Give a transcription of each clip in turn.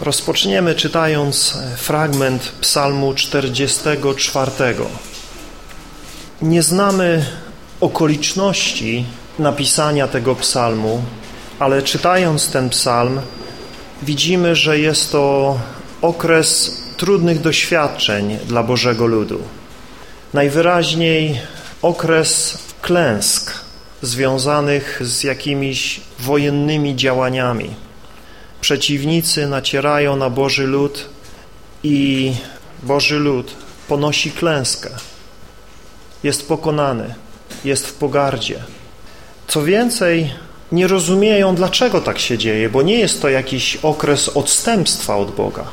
Rozpoczniemy czytając fragment Psalmu 44. Nie znamy okoliczności napisania tego psalmu, ale czytając ten psalm widzimy, że jest to okres trudnych doświadczeń dla Bożego ludu. Najwyraźniej okres klęsk związanych z jakimiś wojennymi działaniami przeciwnicy nacierają na Boży lud i Boży lud ponosi klęskę. Jest pokonany, jest w pogardzie. Co więcej, nie rozumieją, dlaczego tak się dzieje, bo nie jest to jakiś okres odstępstwa od Boga.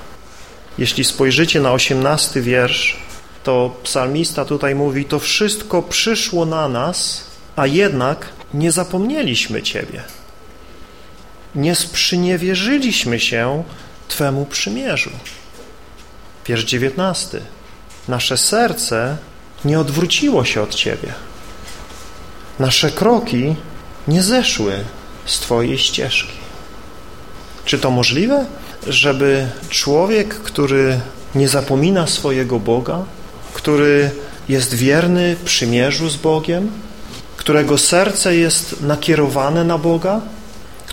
Jeśli spojrzycie na osiemnasty wiersz, to psalmista tutaj mówi, to wszystko przyszło na nas, a jednak nie zapomnieliśmy Ciebie nie sprzeniewierzyliśmy się Twemu przymierzu. Wiersz dziewiętnasty. Nasze serce nie odwróciło się od Ciebie. Nasze kroki nie zeszły z Twojej ścieżki. Czy to możliwe, żeby człowiek, który nie zapomina swojego Boga, który jest wierny przymierzu z Bogiem, którego serce jest nakierowane na Boga,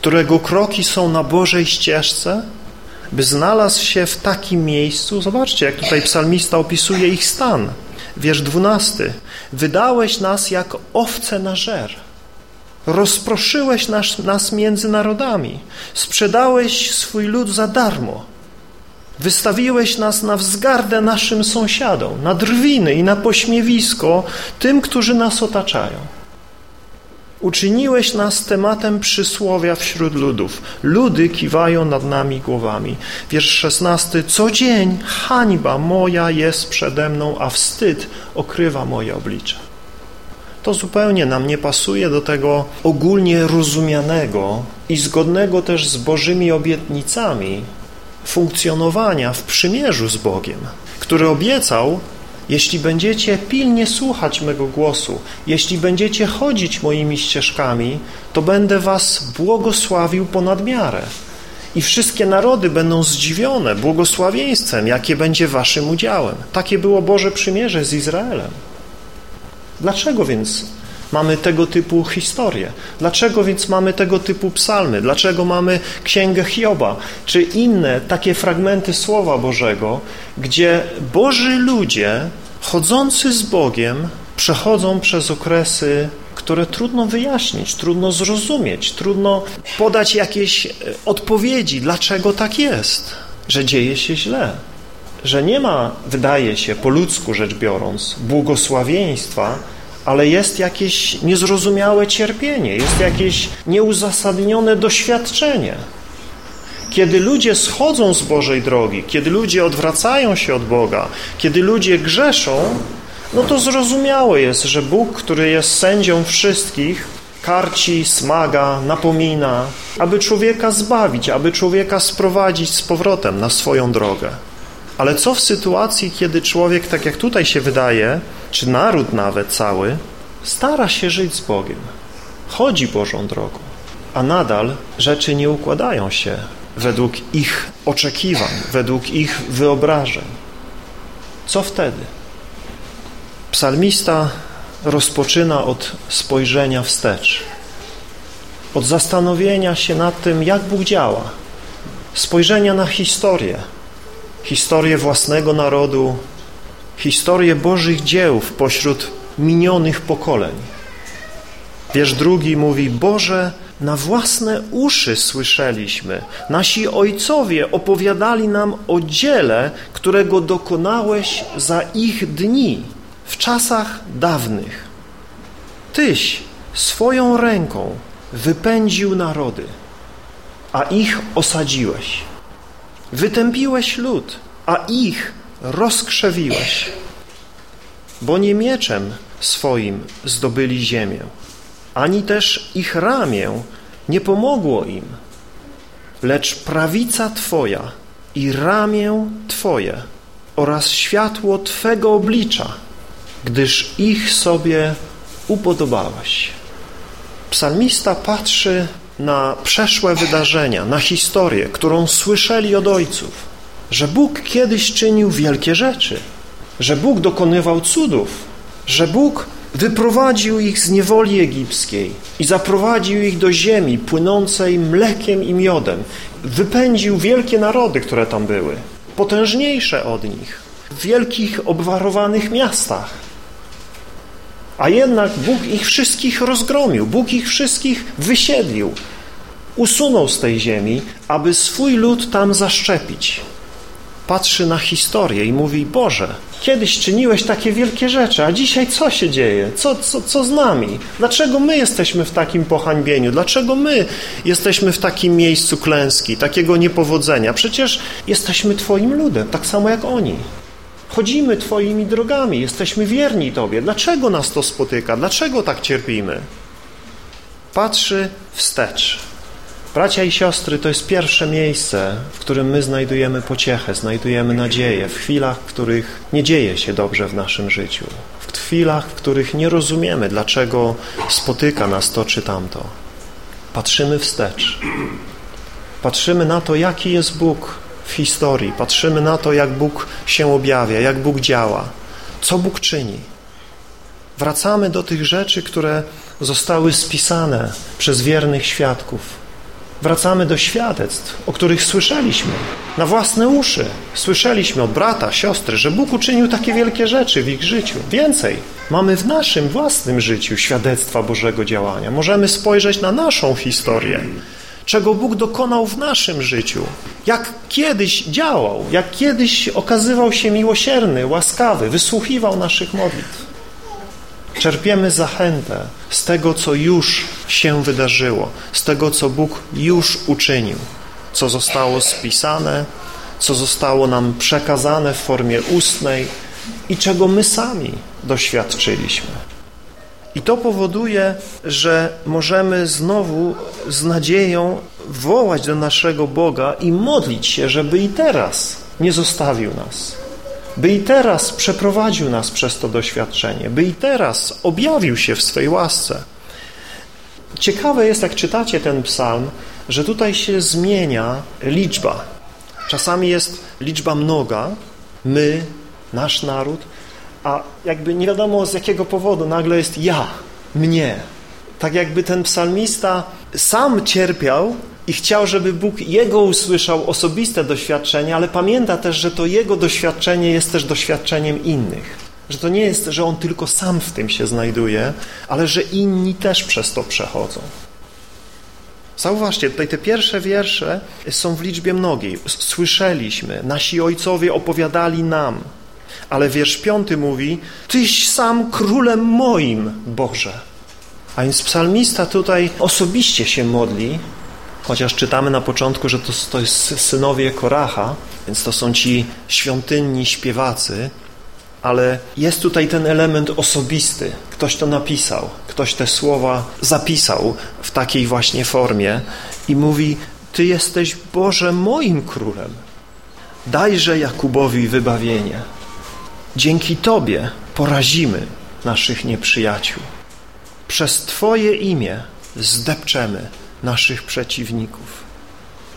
którego kroki są na Bożej ścieżce, by znalazł się w takim miejscu. Zobaczcie, jak tutaj psalmista opisuje ich stan. Wiersz dwunasty. Wydałeś nas jak owce na żer. Rozproszyłeś nas, nas między narodami. Sprzedałeś swój lud za darmo. Wystawiłeś nas na wzgardę naszym sąsiadom, na drwiny i na pośmiewisko tym, którzy nas otaczają. Uczyniłeś nas tematem przysłowia wśród ludów. Ludy kiwają nad nami głowami. Wiersz szesnasty. Co dzień hańba moja jest przede mną, a wstyd okrywa moje oblicze. To zupełnie nam nie pasuje do tego ogólnie rozumianego i zgodnego też z Bożymi obietnicami funkcjonowania w przymierzu z Bogiem, który obiecał, jeśli będziecie pilnie słuchać mego głosu, jeśli będziecie chodzić moimi ścieżkami, to będę was błogosławił ponad miarę. I wszystkie narody będą zdziwione błogosławieństwem, jakie będzie waszym udziałem. Takie było Boże Przymierze z Izraelem. Dlaczego więc mamy tego typu historie? Dlaczego więc mamy tego typu psalmy? Dlaczego mamy Księgę Hioba? Czy inne takie fragmenty Słowa Bożego, gdzie Boży ludzie chodzący z Bogiem przechodzą przez okresy, które trudno wyjaśnić, trudno zrozumieć, trudno podać jakieś e, odpowiedzi, dlaczego tak jest, że dzieje się źle, że nie ma, wydaje się, po ludzku rzecz biorąc, błogosławieństwa, ale jest jakieś niezrozumiałe cierpienie, jest jakieś nieuzasadnione doświadczenie. Kiedy ludzie schodzą z Bożej drogi, kiedy ludzie odwracają się od Boga, kiedy ludzie grzeszą, no to zrozumiałe jest, że Bóg, który jest sędzią wszystkich, karci, smaga, napomina, aby człowieka zbawić, aby człowieka sprowadzić z powrotem na swoją drogę. Ale co w sytuacji, kiedy człowiek, tak jak tutaj się wydaje, czy naród nawet cały, stara się żyć z Bogiem, chodzi Bożą drogą, a nadal rzeczy nie układają się według ich oczekiwań, według ich wyobrażeń. Co wtedy? Psalmista rozpoczyna od spojrzenia wstecz, od zastanowienia się nad tym, jak Bóg działa, spojrzenia na historię, historię własnego narodu, historię Bożych dzieł pośród minionych pokoleń. Wiersz drugi mówi, Boże, na własne uszy słyszeliśmy. Nasi ojcowie opowiadali nam o dziele, którego dokonałeś za ich dni, w czasach dawnych. Tyś swoją ręką wypędził narody, a ich osadziłeś. Wytępiłeś lud, a ich rozkrzewiłeś. Bo nie mieczem swoim zdobyli ziemię, ani też ich ramię nie pomogło im, lecz prawica Twoja i ramię Twoje oraz światło Twego oblicza, gdyż ich sobie upodobałeś. Psalmista patrzy na przeszłe wydarzenia, na historię, którą słyszeli od ojców, że Bóg kiedyś czynił wielkie rzeczy, że Bóg dokonywał cudów, że Bóg wyprowadził ich z niewoli egipskiej i zaprowadził ich do ziemi płynącej mlekiem i miodem. Wypędził wielkie narody, które tam były, potężniejsze od nich, w wielkich, obwarowanych miastach. A jednak Bóg ich wszystkich rozgromił, Bóg ich wszystkich wysiedlił, usunął z tej ziemi, aby swój lud tam zaszczepić. Patrzy na historię i mówi, Boże, kiedyś czyniłeś takie wielkie rzeczy, a dzisiaj co się dzieje? Co, co, co z nami? Dlaczego my jesteśmy w takim pohańbieniu? Dlaczego my jesteśmy w takim miejscu klęski, takiego niepowodzenia? Przecież jesteśmy Twoim ludem, tak samo jak oni. Chodzimy Twoimi drogami, jesteśmy wierni Tobie. Dlaczego nas to spotyka? Dlaczego tak cierpimy? Patrzy wstecz. Bracia i siostry, to jest pierwsze miejsce, w którym my znajdujemy pociechę, znajdujemy nadzieję w chwilach, w których nie dzieje się dobrze w naszym życiu, w chwilach, w których nie rozumiemy, dlaczego spotyka nas to czy tamto. Patrzymy wstecz. Patrzymy na to, jaki jest Bóg, w historii. Patrzymy na to, jak Bóg się objawia, jak Bóg działa, co Bóg czyni. Wracamy do tych rzeczy, które zostały spisane przez wiernych świadków. Wracamy do świadectw, o których słyszeliśmy na własne uszy. Słyszeliśmy od brata, siostry, że Bóg uczynił takie wielkie rzeczy w ich życiu. Więcej, mamy w naszym własnym życiu świadectwa Bożego działania. Możemy spojrzeć na naszą historię czego Bóg dokonał w naszym życiu, jak kiedyś działał, jak kiedyś okazywał się miłosierny, łaskawy, wysłuchiwał naszych modlitw. Czerpiemy zachętę z tego, co już się wydarzyło, z tego, co Bóg już uczynił, co zostało spisane, co zostało nam przekazane w formie ustnej i czego my sami doświadczyliśmy. I to powoduje, że możemy znowu z nadzieją wołać do naszego Boga i modlić się, żeby i teraz nie zostawił nas, by i teraz przeprowadził nas przez to doświadczenie, by i teraz objawił się w swej łasce. Ciekawe jest, jak czytacie ten psalm, że tutaj się zmienia liczba. Czasami jest liczba mnoga, my, nasz naród, a jakby nie wiadomo z jakiego powodu nagle jest ja, mnie. Tak jakby ten psalmista sam cierpiał i chciał, żeby Bóg jego usłyszał osobiste doświadczenie, ale pamięta też, że to jego doświadczenie jest też doświadczeniem innych. Że to nie jest, że on tylko sam w tym się znajduje, ale że inni też przez to przechodzą. Zauważcie, tutaj te pierwsze wiersze są w liczbie mnogiej. Słyszeliśmy, nasi ojcowie opowiadali nam, ale wiersz piąty mówi Tyś sam królem moim, Boże. A więc psalmista tutaj osobiście się modli, chociaż czytamy na początku, że to, to jest synowie Koracha, więc to są ci świątynni śpiewacy, ale jest tutaj ten element osobisty. Ktoś to napisał, ktoś te słowa zapisał w takiej właśnie formie i mówi, Ty jesteś Boże moim królem. Dajże Jakubowi wybawienie. Dzięki Tobie porazimy naszych nieprzyjaciół. Przez Twoje imię zdepczemy naszych przeciwników.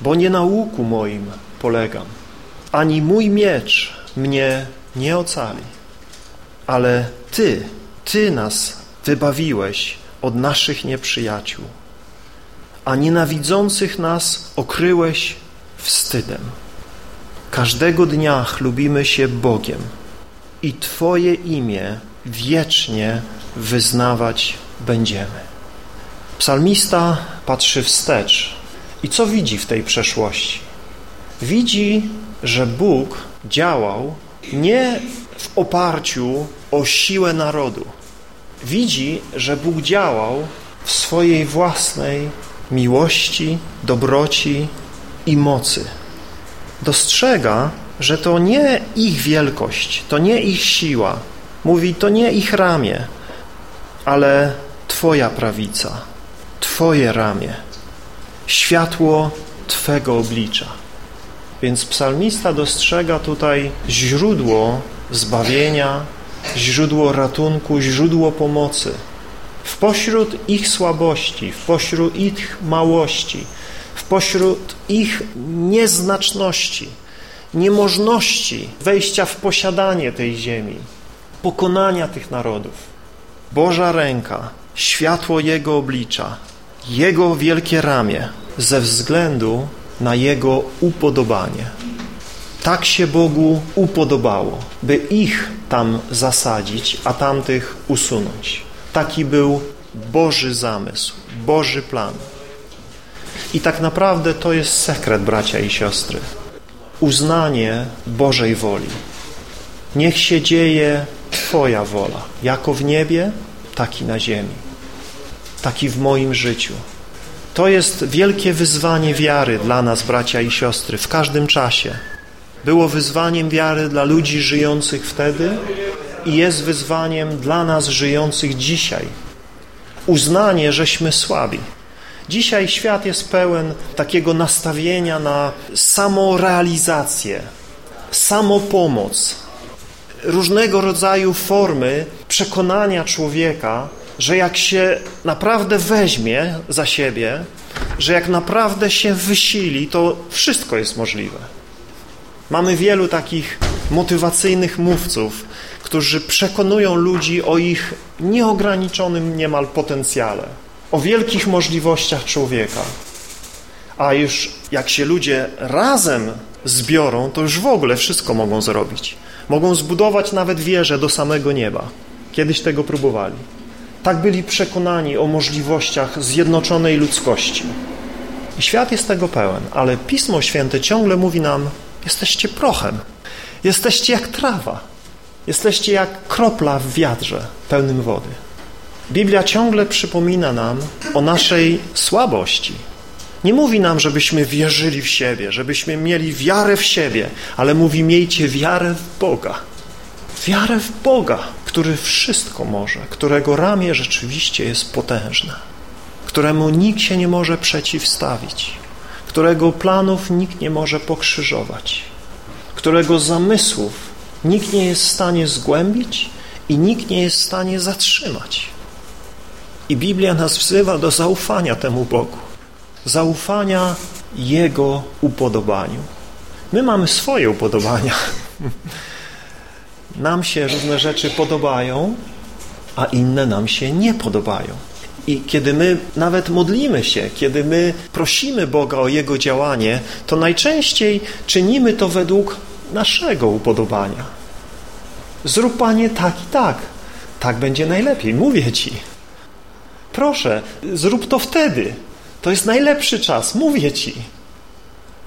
Bo nie na łuku moim polegam, ani mój miecz mnie nie ocali, ale Ty, Ty nas wybawiłeś od naszych nieprzyjaciół, a nienawidzących nas okryłeś wstydem. Każdego dnia chlubimy się Bogiem, i Twoje imię wiecznie wyznawać będziemy. Psalmista patrzy wstecz i co widzi w tej przeszłości? Widzi, że Bóg działał nie w oparciu o siłę narodu. Widzi, że Bóg działał w swojej własnej miłości, dobroci i mocy. Dostrzega, że to nie ich wielkość, to nie ich siła, mówi, to nie ich ramię, ale Twoja prawica, Twoje ramię, światło Twego oblicza. Więc psalmista dostrzega tutaj źródło zbawienia, źródło ratunku, źródło pomocy w pośród ich słabości, w pośród ich małości, w pośród ich nieznaczności, niemożności wejścia w posiadanie tej ziemi, pokonania tych narodów. Boża ręka, światło Jego oblicza, Jego wielkie ramię ze względu na Jego upodobanie. Tak się Bogu upodobało, by ich tam zasadzić, a tamtych usunąć. Taki był Boży zamysł, Boży plan. I tak naprawdę to jest sekret, bracia i siostry. Uznanie Bożej woli. Niech się dzieje Twoja wola, jako w niebie, tak i na ziemi, tak i w moim życiu. To jest wielkie wyzwanie wiary dla nas, bracia i siostry, w każdym czasie. Było wyzwaniem wiary dla ludzi żyjących wtedy i jest wyzwaniem dla nas żyjących dzisiaj. Uznanie, żeśmy słabi. Dzisiaj świat jest pełen takiego nastawienia na samorealizację, samopomoc, różnego rodzaju formy przekonania człowieka, że jak się naprawdę weźmie za siebie, że jak naprawdę się wysili, to wszystko jest możliwe. Mamy wielu takich motywacyjnych mówców, którzy przekonują ludzi o ich nieograniczonym niemal potencjale, o wielkich możliwościach człowieka. A już jak się ludzie razem zbiorą, to już w ogóle wszystko mogą zrobić. Mogą zbudować nawet wieżę do samego nieba. Kiedyś tego próbowali. Tak byli przekonani o możliwościach zjednoczonej ludzkości. I świat jest tego pełen, ale Pismo Święte ciągle mówi nam, jesteście prochem, jesteście jak trawa, jesteście jak kropla w wiadrze pełnym wody. Biblia ciągle przypomina nam o naszej słabości. Nie mówi nam, żebyśmy wierzyli w siebie, żebyśmy mieli wiarę w siebie, ale mówi miejcie wiarę w Boga. Wiarę w Boga, który wszystko może, którego ramię rzeczywiście jest potężne, któremu nikt się nie może przeciwstawić, którego planów nikt nie może pokrzyżować, którego zamysłów nikt nie jest w stanie zgłębić i nikt nie jest w stanie zatrzymać. I Biblia nas wzywa do zaufania temu Bogu, zaufania Jego upodobaniu. My mamy swoje upodobania. Nam się różne rzeczy podobają, a inne nam się nie podobają. I kiedy my nawet modlimy się, kiedy my prosimy Boga o Jego działanie, to najczęściej czynimy to według naszego upodobania. Zrób Panie tak i tak. Tak będzie najlepiej, mówię Ci. Proszę, zrób to wtedy. To jest najlepszy czas, mówię Ci.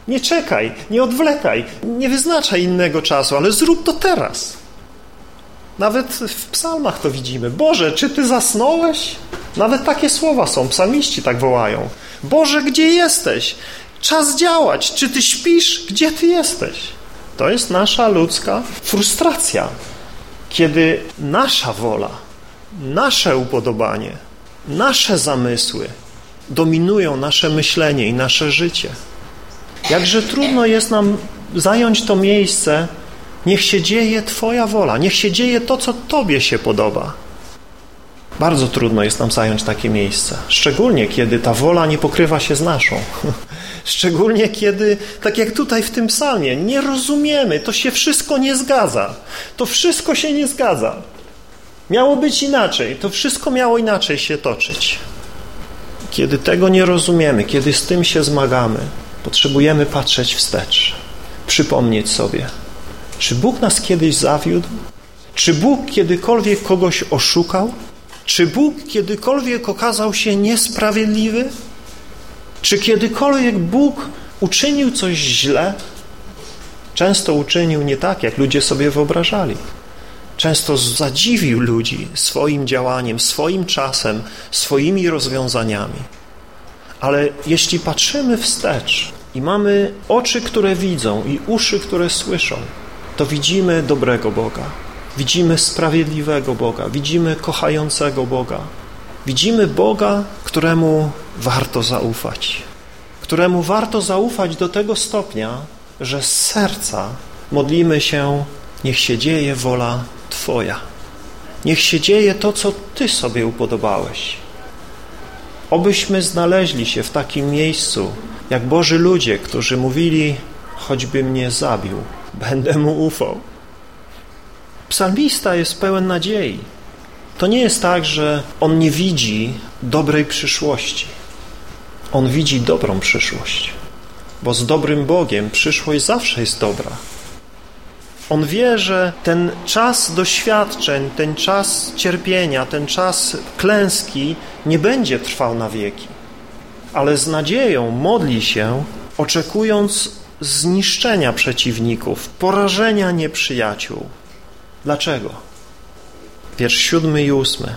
Nie czekaj, nie odwlekaj, nie wyznaczaj innego czasu, ale zrób to teraz. Nawet w psalmach to widzimy. Boże, czy Ty zasnąłeś? Nawet takie słowa są, psalmiści tak wołają. Boże, gdzie jesteś? Czas działać. Czy Ty śpisz? Gdzie Ty jesteś? To jest nasza ludzka frustracja, kiedy nasza wola, nasze upodobanie, nasze zamysły dominują nasze myślenie i nasze życie. Jakże trudno jest nam zająć to miejsce, niech się dzieje Twoja wola, niech się dzieje to, co Tobie się podoba. Bardzo trudno jest nam zająć takie miejsce, szczególnie kiedy ta wola nie pokrywa się z naszą. Szczególnie kiedy, tak jak tutaj w tym psalmie, nie rozumiemy, to się wszystko nie zgadza. To wszystko się nie zgadza. Miało być inaczej, to wszystko miało inaczej się toczyć. Kiedy tego nie rozumiemy, kiedy z tym się zmagamy, potrzebujemy patrzeć wstecz, przypomnieć sobie, czy Bóg nas kiedyś zawiódł? Czy Bóg kiedykolwiek kogoś oszukał? Czy Bóg kiedykolwiek okazał się niesprawiedliwy? Czy kiedykolwiek Bóg uczynił coś źle? Często uczynił nie tak, jak ludzie sobie wyobrażali. Często zadziwił ludzi swoim działaniem, swoim czasem, swoimi rozwiązaniami. Ale jeśli patrzymy wstecz i mamy oczy, które widzą i uszy, które słyszą, to widzimy dobrego Boga, widzimy sprawiedliwego Boga, widzimy kochającego Boga, widzimy Boga, któremu warto zaufać, któremu warto zaufać do tego stopnia, że z serca modlimy się, niech się dzieje wola Twoja. Niech się dzieje to, co Ty sobie upodobałeś. Obyśmy znaleźli się w takim miejscu, jak Boży ludzie, którzy mówili, choćby mnie zabił, będę mu ufał. Psalmista jest pełen nadziei. To nie jest tak, że on nie widzi dobrej przyszłości. On widzi dobrą przyszłość, bo z dobrym Bogiem przyszłość zawsze jest dobra. On wie, że ten czas doświadczeń, ten czas cierpienia, ten czas klęski nie będzie trwał na wieki, ale z nadzieją modli się, oczekując zniszczenia przeciwników, porażenia nieprzyjaciół. Dlaczego? Wiersz siódmy i ósmy.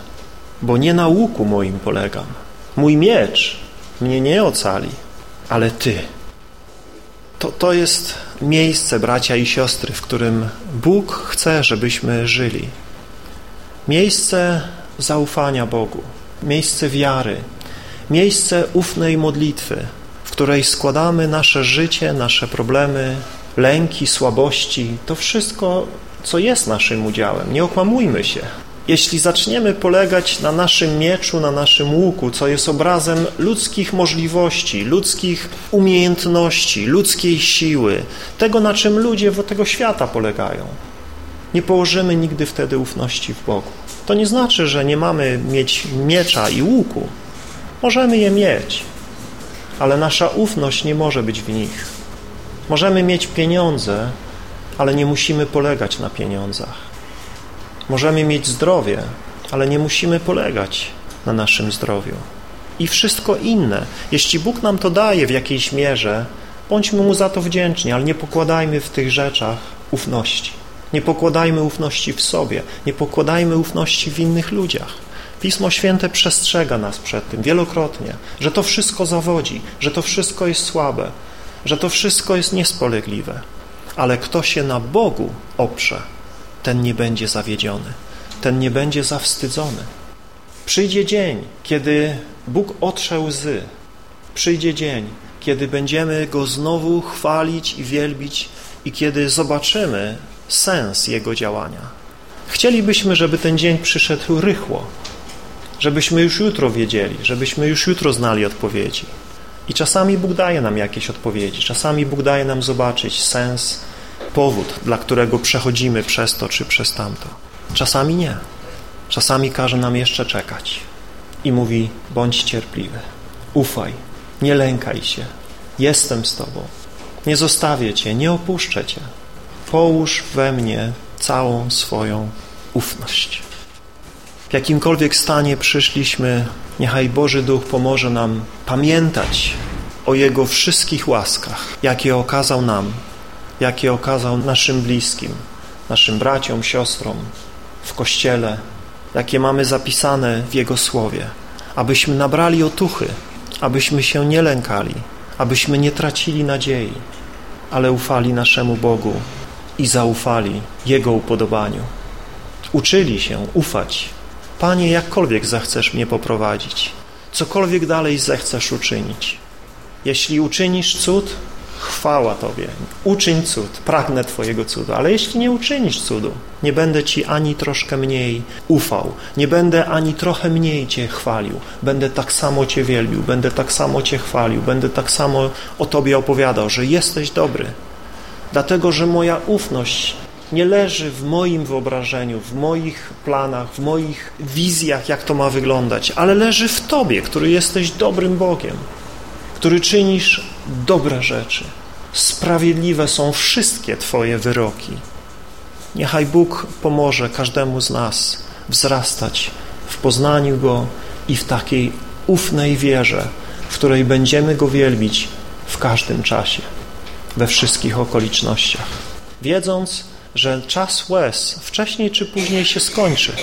Bo nie na łuku moim polegam. Mój miecz mnie nie ocali, ale Ty. To, to jest miejsce, bracia i siostry, w którym Bóg chce, żebyśmy żyli. Miejsce zaufania Bogu, miejsce wiary, miejsce ufnej modlitwy, której składamy nasze życie, nasze problemy, lęki, słabości, to wszystko, co jest naszym udziałem. Nie okłamujmy się. Jeśli zaczniemy polegać na naszym mieczu, na naszym łuku, co jest obrazem ludzkich możliwości, ludzkich umiejętności, ludzkiej siły, tego, na czym ludzie tego świata polegają, nie położymy nigdy wtedy ufności w Bogu. To nie znaczy, że nie mamy mieć miecza i łuku. Możemy je mieć, ale nasza ufność nie może być w nich. Możemy mieć pieniądze, ale nie musimy polegać na pieniądzach. Możemy mieć zdrowie, ale nie musimy polegać na naszym zdrowiu. I wszystko inne. Jeśli Bóg nam to daje w jakiejś mierze, bądźmy Mu za to wdzięczni, ale nie pokładajmy w tych rzeczach ufności. Nie pokładajmy ufności w sobie, nie pokładajmy ufności w innych ludziach. Pismo Święte przestrzega nas przed tym wielokrotnie, że to wszystko zawodzi, że to wszystko jest słabe, że to wszystko jest niespolegliwe. Ale kto się na Bogu oprze, ten nie będzie zawiedziony, ten nie będzie zawstydzony. Przyjdzie dzień, kiedy Bóg otrze łzy. Przyjdzie dzień, kiedy będziemy Go znowu chwalić i wielbić i kiedy zobaczymy sens Jego działania. Chcielibyśmy, żeby ten dzień przyszedł rychło, żebyśmy już jutro wiedzieli, żebyśmy już jutro znali odpowiedzi. I czasami Bóg daje nam jakieś odpowiedzi, czasami Bóg daje nam zobaczyć sens powód, dla którego przechodzimy przez to czy przez tamto. Czasami nie. Czasami każe nam jeszcze czekać i mówi, bądź cierpliwy, ufaj, nie lękaj się, jestem z Tobą, nie zostawię Cię, nie opuszczę Cię. Połóż we mnie całą swoją ufność. W jakimkolwiek stanie przyszliśmy, niechaj Boży Duch pomoże nam pamiętać o Jego wszystkich łaskach, jakie okazał nam jakie okazał naszym bliskim, naszym braciom, siostrom w Kościele, jakie mamy zapisane w Jego Słowie, abyśmy nabrali otuchy, abyśmy się nie lękali, abyśmy nie tracili nadziei, ale ufali naszemu Bogu i zaufali Jego upodobaniu. Uczyli się ufać. Panie, jakkolwiek zechcesz mnie poprowadzić, cokolwiek dalej zechcesz uczynić. Jeśli uczynisz cud, chwała Tobie, uczyń cud, pragnę Twojego cudu, ale jeśli nie uczynisz cudu, nie będę Ci ani troszkę mniej ufał, nie będę ani trochę mniej Cię chwalił, będę tak samo Cię wielbił, będę tak samo Cię chwalił, będę tak samo o Tobie opowiadał, że jesteś dobry, dlatego, że moja ufność nie leży w moim wyobrażeniu, w moich planach, w moich wizjach, jak to ma wyglądać, ale leży w Tobie, który jesteś dobrym Bogiem, który czynisz dobre rzeczy. Sprawiedliwe są wszystkie Twoje wyroki. Niechaj Bóg pomoże każdemu z nas wzrastać w poznaniu Go i w takiej ufnej wierze, w której będziemy Go wielbić w każdym czasie, we wszystkich okolicznościach, wiedząc, że czas łez wcześniej czy później się skończy.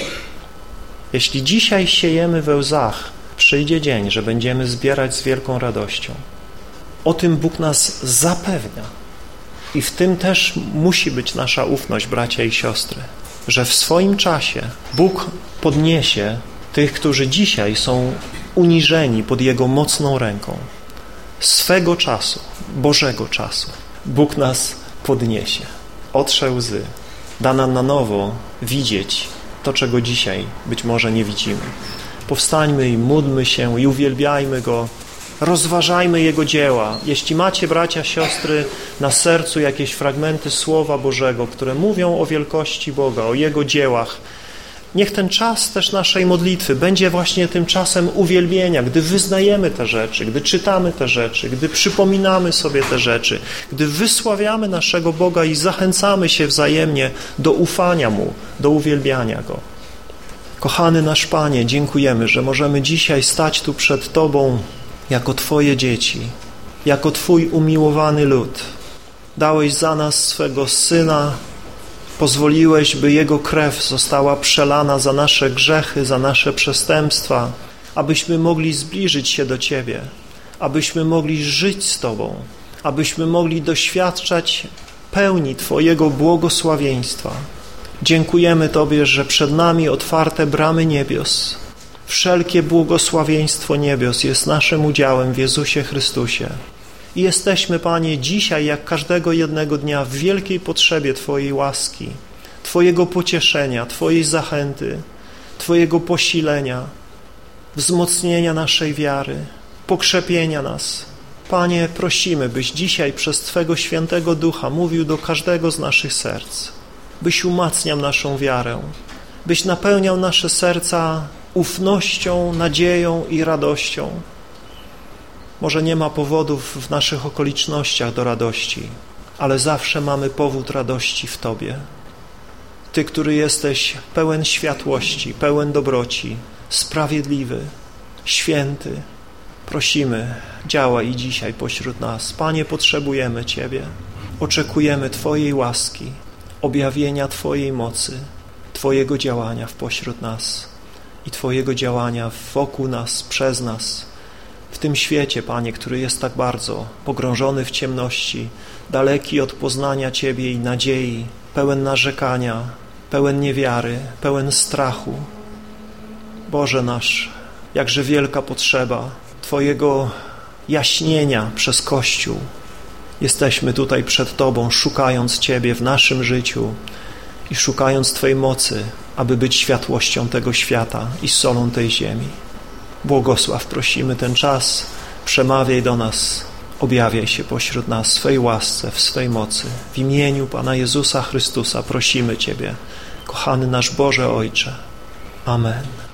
Jeśli dzisiaj siejemy we łzach, przyjdzie dzień, że będziemy zbierać z wielką radością. O tym Bóg nas zapewnia. I w tym też musi być nasza ufność, bracia i siostry, że w swoim czasie Bóg podniesie tych, którzy dzisiaj są uniżeni pod Jego mocną ręką. Swego czasu, Bożego czasu, Bóg nas podniesie, otrze łzy, da nam na nowo widzieć to, czego dzisiaj być może nie widzimy. Powstańmy i módlmy się i uwielbiajmy Go. Rozważajmy Jego dzieła. Jeśli macie, bracia, siostry, na sercu jakieś fragmenty Słowa Bożego, które mówią o wielkości Boga, o Jego dziełach, Niech ten czas też naszej modlitwy będzie właśnie tym czasem uwielbienia, gdy wyznajemy te rzeczy, gdy czytamy te rzeczy, gdy przypominamy sobie te rzeczy, gdy wysławiamy naszego Boga i zachęcamy się wzajemnie do ufania Mu, do uwielbiania Go. Kochany nasz Panie, dziękujemy, że możemy dzisiaj stać tu przed Tobą jako Twoje dzieci, jako Twój umiłowany lud. Dałeś za nas swego Syna, Pozwoliłeś, by Jego krew została przelana za nasze grzechy, za nasze przestępstwa, abyśmy mogli zbliżyć się do Ciebie, abyśmy mogli żyć z Tobą, abyśmy mogli doświadczać pełni Twojego błogosławieństwa. Dziękujemy Tobie, że przed nami otwarte bramy niebios. Wszelkie błogosławieństwo niebios jest naszym udziałem w Jezusie Chrystusie. I jesteśmy, Panie, dzisiaj, jak każdego jednego dnia, w wielkiej potrzebie Twojej łaski, Twojego pocieszenia, Twojej zachęty, Twojego posilenia, wzmocnienia naszej wiary, pokrzepienia nas. Panie, prosimy, byś dzisiaj przez Twego świętego ducha mówił do każdego z naszych serc, byś umacniał naszą wiarę, byś napełniał nasze serca ufnością, nadzieją i radością. Może nie ma powodów w naszych okolicznościach do radości, ale zawsze mamy powód radości w Tobie. Ty, który jesteś pełen światłości, pełen dobroci, sprawiedliwy, święty, prosimy, działaj dzisiaj pośród nas. Panie, potrzebujemy Ciebie, oczekujemy Twojej łaski, objawienia Twojej mocy, Twojego działania w pośród nas i Twojego działania wokół nas, przez nas, w tym świecie, Panie, który jest tak bardzo pogrążony w ciemności, daleki od poznania Ciebie i nadziei, pełen narzekania, pełen niewiary, pełen strachu. Boże nasz, jakże wielka potrzeba Twojego jaśnienia przez Kościół. Jesteśmy tutaj przed Tobą, szukając Ciebie w naszym życiu i szukając Twojej mocy, aby być światłością tego świata i solą tej ziemi. Błogosław, prosimy ten czas, przemawiaj do nas, objawiaj się pośród nas w swej łasce, w swej mocy. W imieniu Pana Jezusa Chrystusa prosimy Ciebie, kochany nasz Boże Ojcze. Amen.